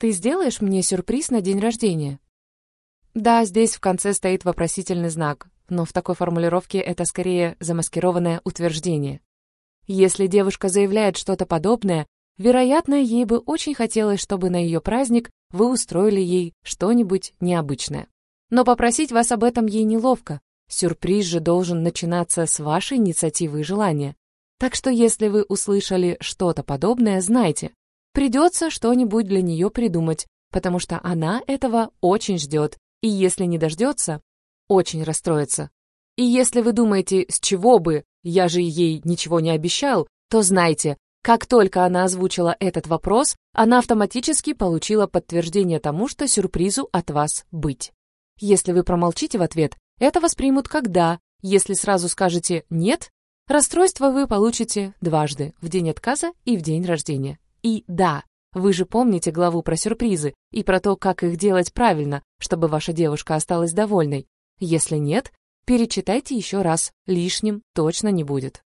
Ты сделаешь мне сюрприз на день рождения? Да, здесь в конце стоит вопросительный знак, но в такой формулировке это скорее замаскированное утверждение. Если девушка заявляет что-то подобное, вероятно, ей бы очень хотелось, чтобы на ее праздник вы устроили ей что-нибудь необычное. Но попросить вас об этом ей неловко. Сюрприз же должен начинаться с вашей инициативы и желания. Так что если вы услышали что-то подобное, знайте, придется что-нибудь для нее придумать, потому что она этого очень ждет, и если не дождется, очень расстроится. И если вы думаете, с чего бы, я же ей ничего не обещал, то знайте, как только она озвучила этот вопрос, она автоматически получила подтверждение тому, что сюрпризу от вас быть. Если вы промолчите в ответ, это воспримут как «да», если сразу скажете «нет», расстройство вы получите дважды, в день отказа и в день рождения. И да, вы же помните главу про сюрпризы и про то, как их делать правильно, чтобы ваша девушка осталась довольной. Если нет, перечитайте еще раз, лишним точно не будет.